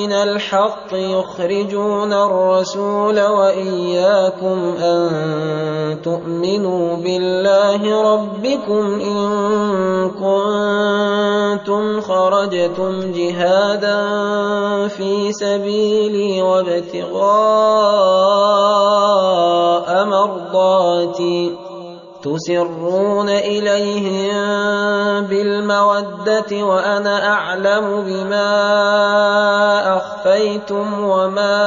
من الحق يخرجون الرسول وإياكم أن تؤمنوا بالله ربكم إن كنتم خرجتم جهادا في سبيلي وابتغاء مرضاتي تسرون إليهم بالمودة وأنا أعلم بما اخفيتم وما